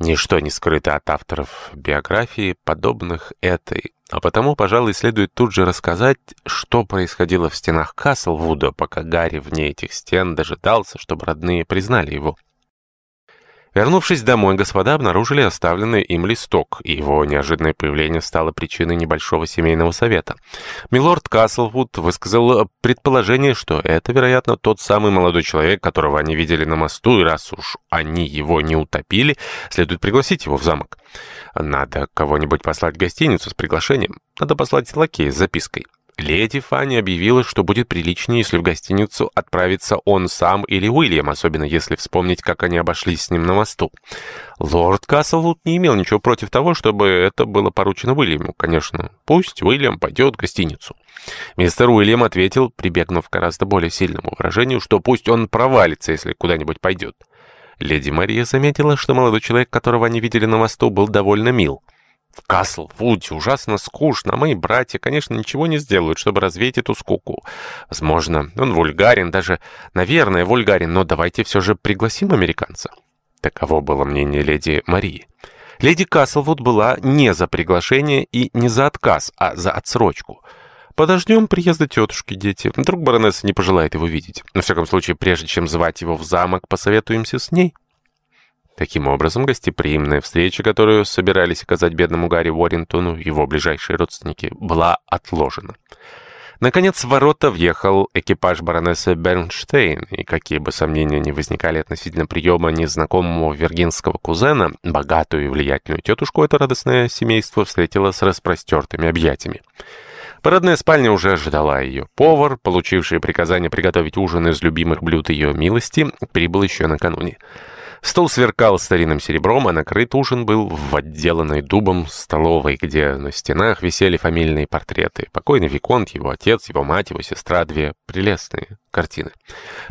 Ничто не скрыто от авторов биографии, подобных этой, а потому, пожалуй, следует тут же рассказать, что происходило в стенах Каслвуда, пока Гарри вне этих стен дожидался, чтобы родные признали его. Вернувшись домой, господа обнаружили оставленный им листок, и его неожиданное появление стало причиной небольшого семейного совета. Милорд Каслвуд высказал предположение, что это, вероятно, тот самый молодой человек, которого они видели на мосту, и раз уж они его не утопили, следует пригласить его в замок. Надо кого-нибудь послать в гостиницу с приглашением. Надо послать лакея с запиской. Леди Фанни объявила, что будет приличнее, если в гостиницу отправится он сам или Уильям, особенно если вспомнить, как они обошлись с ним на мосту. Лорд Каслвуд не имел ничего против того, чтобы это было поручено Уильяму. Конечно, пусть Уильям пойдет в гостиницу. Мистер Уильям ответил, прибегнув к гораздо более сильному выражению, что пусть он провалится, если куда-нибудь пойдет. Леди Мария заметила, что молодой человек, которого они видели на мосту, был довольно мил. В Каслвуде ужасно скучно, а мои братья, конечно, ничего не сделают, чтобы развеять эту скуку. Возможно, он вульгарен, даже, наверное, вульгарен, но давайте все же пригласим американца. Таково было мнение леди Марии. Леди Каслвуд была не за приглашение и не за отказ, а за отсрочку. Подождем приезда тетушки, дети. Вдруг баронесса не пожелает его видеть. На всяком случае, прежде чем звать его в замок, посоветуемся с ней. Таким образом, гостеприимная встреча, которую собирались оказать бедному Гарри Уоррингтону его ближайшие родственники, была отложена. Наконец, в ворота въехал экипаж баронессы Бернштейн, и какие бы сомнения ни возникали относительно приема незнакомого виргинского кузена, богатую и влиятельную тетушку это радостное семейство встретило с распростертыми объятиями. Парадная спальня уже ожидала ее. Повар, получивший приказание приготовить ужин из любимых блюд ее милости, прибыл еще накануне. Стол сверкал старинным серебром, а накрыт ужин был в отделанной дубом столовой, где на стенах висели фамильные портреты. Покойный Виконт, его отец, его мать, его сестра, две прелестные картины.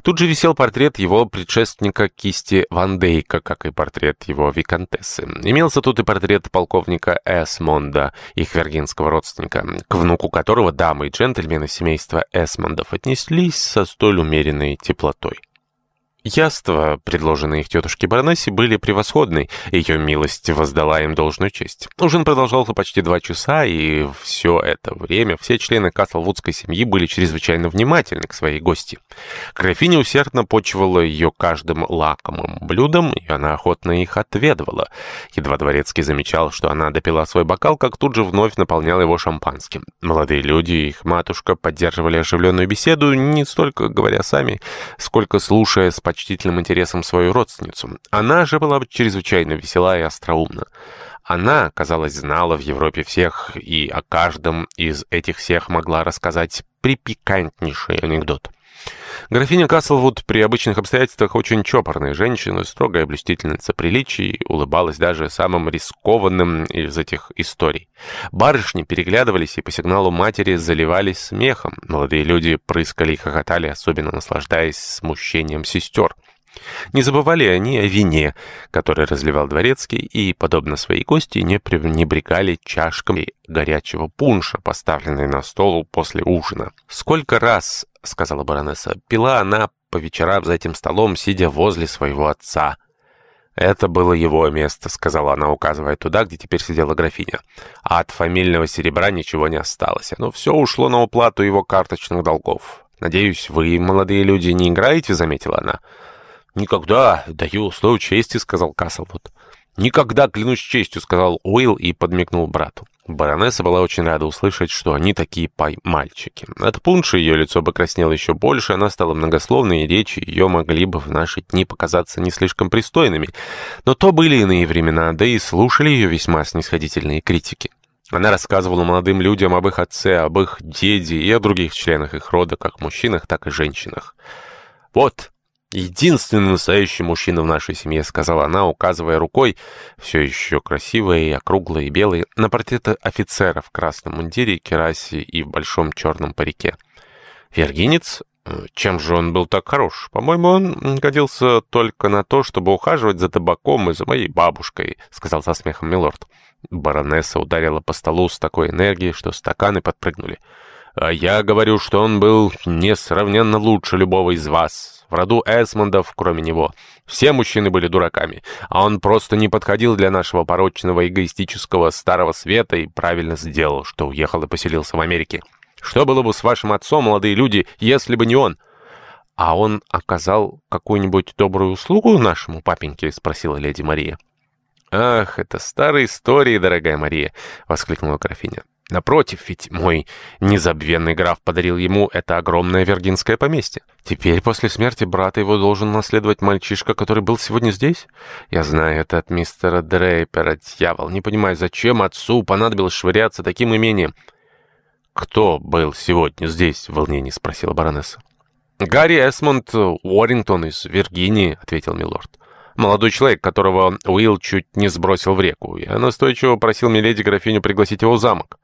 Тут же висел портрет его предшественника кисти Ван Дейка, как и портрет его виконтессы. Имелся тут и портрет полковника Эсмонда, их вергинского родственника, к внуку которого дамы и джентльмены семейства Эсмондов отнеслись со столь умеренной теплотой. Яства, предложенные их тетушке баронессе, были превосходны, ее милость воздала им должную честь. Ужин продолжался почти два часа, и все это время все члены Каслвудской семьи были чрезвычайно внимательны к своей гости. Графиня усердно почивала ее каждым лакомым блюдом, и она охотно их отведывала. Едва дворецкий замечал, что она допила свой бокал, как тут же вновь наполняла его шампанским. Молодые люди и их матушка поддерживали оживленную беседу, не столько говоря сами, сколько слушая с почтительным интересом свою родственницу. Она же была чрезвычайно весела и остроумна. Она, казалось, знала в Европе всех и о каждом из этих всех могла рассказать припикантнейший анекдот. Графиня Каслвуд при обычных обстоятельствах очень чопорная женщина, строгая блюстительница приличий, улыбалась даже самым рискованным из этих историй. Барышни переглядывались и по сигналу матери заливались смехом. Молодые люди прыскали и хохотали, особенно наслаждаясь смущением сестер. Не забывали они о вине, который разливал дворецкий, и, подобно своей гости, не пренебрегали чашками горячего пунша, поставленной на стол после ужина. «Сколько раз, — сказала баронесса, — пила она по вечерам за этим столом, сидя возле своего отца». «Это было его место», — сказала она, указывая туда, где теперь сидела графиня. «А от фамильного серебра ничего не осталось. Оно все ушло на уплату его карточных долгов. Надеюсь, вы, молодые люди, не играете?» — заметила она. «Никогда, даю слово чести», — сказал Каслвуд. «Никогда, клянусь честью», — сказал Уилл и подмигнул брату. Баронесса была очень рада услышать, что они такие пай-мальчики. От пунша ее лицо покраснело еще больше, она стала многословной, и речи ее могли бы в наши дни показаться не слишком пристойными. Но то были иные времена, да и слушали ее весьма снисходительные критики. Она рассказывала молодым людям об их отце, об их деде и о других членах их рода, как мужчинах, так и женщинах. «Вот», «Единственный настоящий мужчина в нашей семье», — сказала она, указывая рукой, все еще красивые, и округлые, и белые, на портреты офицера в красном мундире, керасе и в большом черном парике. «Вергинец? Чем же он был так хорош? По-моему, он годился только на то, чтобы ухаживать за табаком и за моей бабушкой», — сказал со смехом милорд. Баронесса ударила по столу с такой энергией, что стаканы подпрыгнули. А я говорю, что он был несравненно лучше любого из вас. В роду Эсмондов, кроме него. Все мужчины были дураками, а он просто не подходил для нашего порочного эгоистического старого света и правильно сделал, что уехал и поселился в Америке. Что было бы с вашим отцом, молодые люди, если бы не он?» «А он оказал какую-нибудь добрую услугу нашему папеньке?» — спросила леди Мария. «Ах, это старые истории, дорогая Мария!» — воскликнула графиня. «Напротив, ведь мой незабвенный граф подарил ему это огромное вергинское поместье. Теперь, после смерти брата, его должен наследовать мальчишка, который был сегодня здесь? Я знаю это от мистера Дрейпера, дьявол. Не понимаю, зачем отцу понадобилось швыряться таким имением?» «Кто был сегодня здесь?» — в волнении спросила баронесса. «Гарри Эсмонд Уоррингтон из Виргинии», — ответил милорд. «Молодой человек, которого Уилл чуть не сбросил в реку. Я настойчиво просил миледи графиню пригласить его в замок».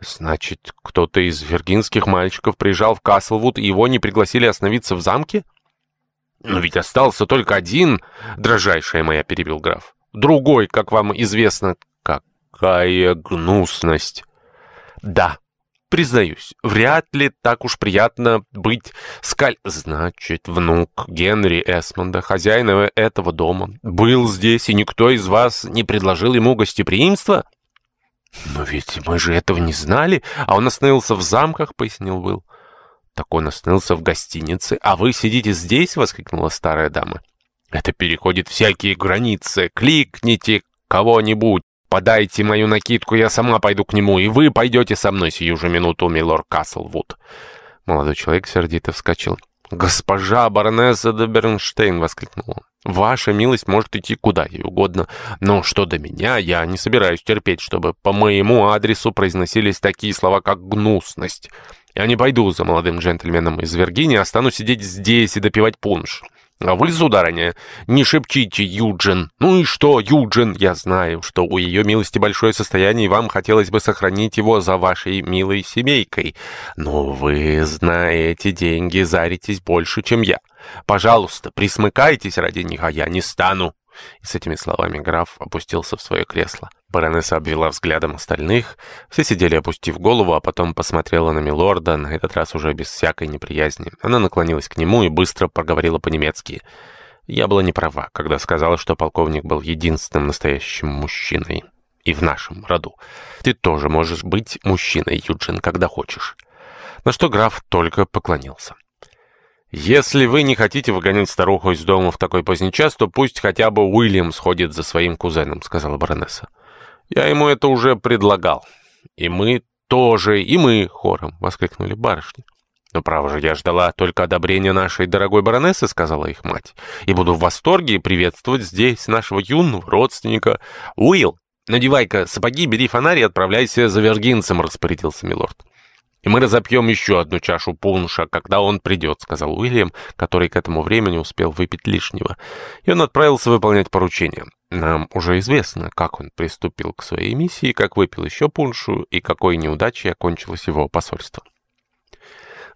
«Значит, кто-то из виргинских мальчиков приезжал в Каслвуд, и его не пригласили остановиться в замке?» «Но ведь остался только один, дрожайшая моя», — перебил граф. «Другой, как вам известно, какая гнусность!» «Да», Признаюсь, вряд ли так уж приятно быть скаль... Значит, внук Генри Эсмонда, хозяина этого дома, был здесь, и никто из вас не предложил ему гостеприимства? Но ведь мы же этого не знали, а он остановился в замках, пояснил Уилл. Так он остановился в гостинице, а вы сидите здесь, воскликнула старая дама. Это переходит всякие границы. Кликните кого-нибудь. «Подайте мою накидку, я сама пойду к нему, и вы пойдете со мной сию же минуту, милор Каслвуд». Молодой человек сердито вскочил. «Госпожа баронесса де Бернштейн!» — воскликнул он. «Ваша милость может идти куда ей угодно, но что до меня, я не собираюсь терпеть, чтобы по моему адресу произносились такие слова, как «гнусность». Я не пойду за молодым джентльменом из Виргинии, а стану сидеть здесь и допивать пунш. А вы, сударыня, не шепчите, Юджин. Ну и что, Юджин? Я знаю, что у ее милости большое состояние, и вам хотелось бы сохранить его за вашей милой семейкой. Но вы, зная эти деньги, заритесь больше, чем я. Пожалуйста, присмыкайтесь ради них, а я не стану. И с этими словами граф опустился в свое кресло. Баронесса обвела взглядом остальных. Все сидели, опустив голову, а потом посмотрела на милорда, на этот раз уже без всякой неприязни. Она наклонилась к нему и быстро проговорила по-немецки. «Я была не права, когда сказала, что полковник был единственным настоящим мужчиной. И в нашем роду. Ты тоже можешь быть мужчиной, Юджин, когда хочешь». На что граф только поклонился. «Если вы не хотите выгонять старуху из дома в такой поздний час, то пусть хотя бы Уильям сходит за своим кузеном», — сказала баронесса. «Я ему это уже предлагал. И мы тоже, и мы хором», — воскликнули барышни. «Но, право же, я ждала только одобрения нашей дорогой баронессы», — сказала их мать. «И буду в восторге приветствовать здесь нашего юного родственника. Уилл, надевай-ка сапоги, бери фонарь и отправляйся за вергинцем», — распорядился милорд. «И мы разопьем еще одну чашу пунша, когда он придет», — сказал Уильям, который к этому времени успел выпить лишнего. И он отправился выполнять поручение. Нам уже известно, как он приступил к своей миссии, как выпил еще пуншу и какой неудачей окончилось его посольство.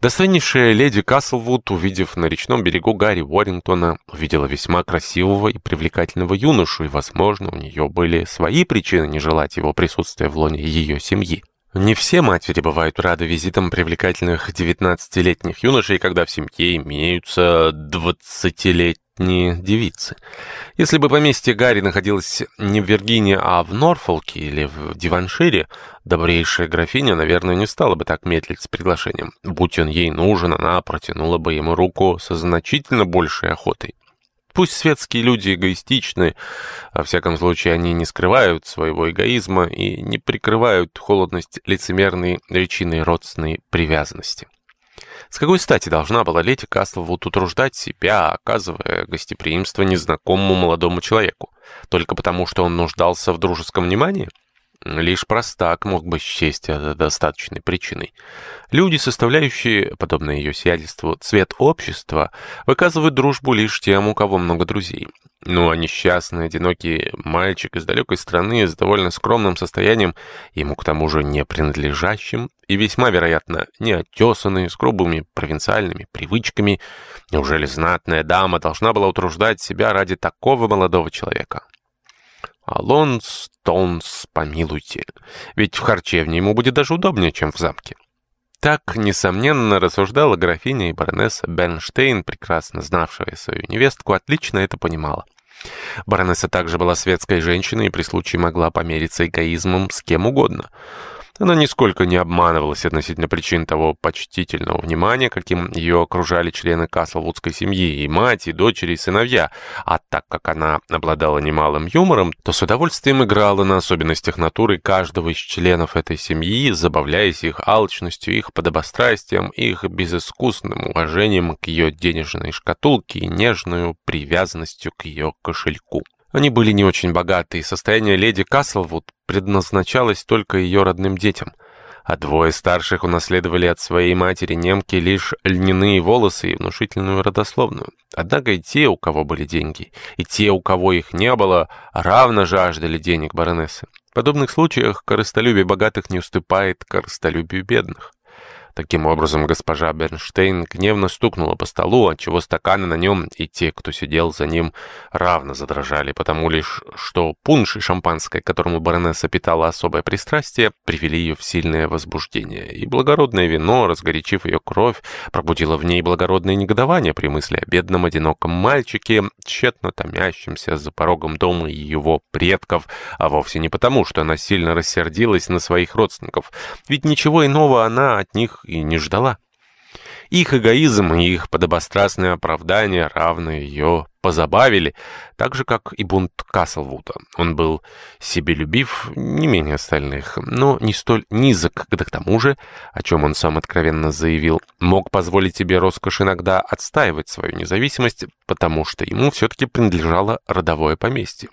Достойнейшая леди Каслвуд, увидев на речном берегу Гарри Уоррингтона, увидела весьма красивого и привлекательного юношу, и, возможно, у нее были свои причины не желать его присутствия в лоне ее семьи. Не все матери бывают рады визитам привлекательных 19-летних юношей, когда в семье имеются 20-летние девицы. Если бы поместье Гарри находилось не в Виргинии, а в Норфолке или в Диваншире, добрейшая графиня, наверное, не стала бы так медлить с приглашением. Будь он ей нужен, она протянула бы ему руку со значительно большей охотой. Пусть светские люди эгоистичны, во всяком случае они не скрывают своего эгоизма и не прикрывают холодность лицемерной речиной родственной привязанности. С какой стати должна была леди Каслвуд утруждать себя, оказывая гостеприимство незнакомому молодому человеку, только потому, что он нуждался в дружеском внимании? Лишь простак мог бы счесть это достаточной причиной. Люди, составляющие, подобно ее сиятельству, цвет общества, выказывают дружбу лишь тем, у кого много друзей. Ну а несчастный, одинокий мальчик из далекой страны с довольно скромным состоянием, ему к тому же не принадлежащим, и весьма, вероятно, неотесанный, с грубыми провинциальными привычками, неужели знатная дама должна была утруждать себя ради такого молодого человека? Алонс, Тонс, помилуйте. Ведь в харчевне ему будет даже удобнее, чем в замке. Так, несомненно, рассуждала графиня и баронесса Бернштейн, прекрасно знавшая свою невестку, отлично это понимала. Баронесса также была светской женщиной и при случае могла помериться эгоизмом с кем угодно. Она нисколько не обманывалась относительно причин того почтительного внимания, каким ее окружали члены Каслвудской семьи, и мать, и дочери, и сыновья. А так как она обладала немалым юмором, то с удовольствием играла на особенностях натуры каждого из членов этой семьи, забавляясь их алчностью, их подобострастием, их безыскусным уважением к ее денежной шкатулке и нежную привязанностью к ее кошельку. Они были не очень богаты, и состояние леди Каслвуд предназначалось только ее родным детям. А двое старших унаследовали от своей матери немки лишь льняные волосы и внушительную родословную. Однако и те, у кого были деньги, и те, у кого их не было, равно жаждали денег баронессы. В подобных случаях корыстолюбие богатых не уступает корыстолюбию бедных. Таким образом, госпожа Бернштейн гневно стукнула по столу, отчего стаканы на нем и те, кто сидел за ним, равно задрожали, потому лишь, что пунш и шампанское, к которому баронесса питала особое пристрастие, привели ее в сильное возбуждение, и благородное вино, разгорячив ее кровь, пробудило в ней благородное негодование при мысли о бедном одиноком мальчике, тщетно томящемся за порогом дома его предков, а вовсе не потому, что она сильно рассердилась на своих родственников, ведь ничего иного она от них и не ждала. Их эгоизм и их подобострастное оправдание равно ее позабавили, так же, как и бунт Каслвуда. Он был себелюбив не менее остальных, но не столь низок, да к тому же, о чем он сам откровенно заявил, мог позволить себе роскошь иногда отстаивать свою независимость, потому что ему все-таки принадлежало родовое поместье.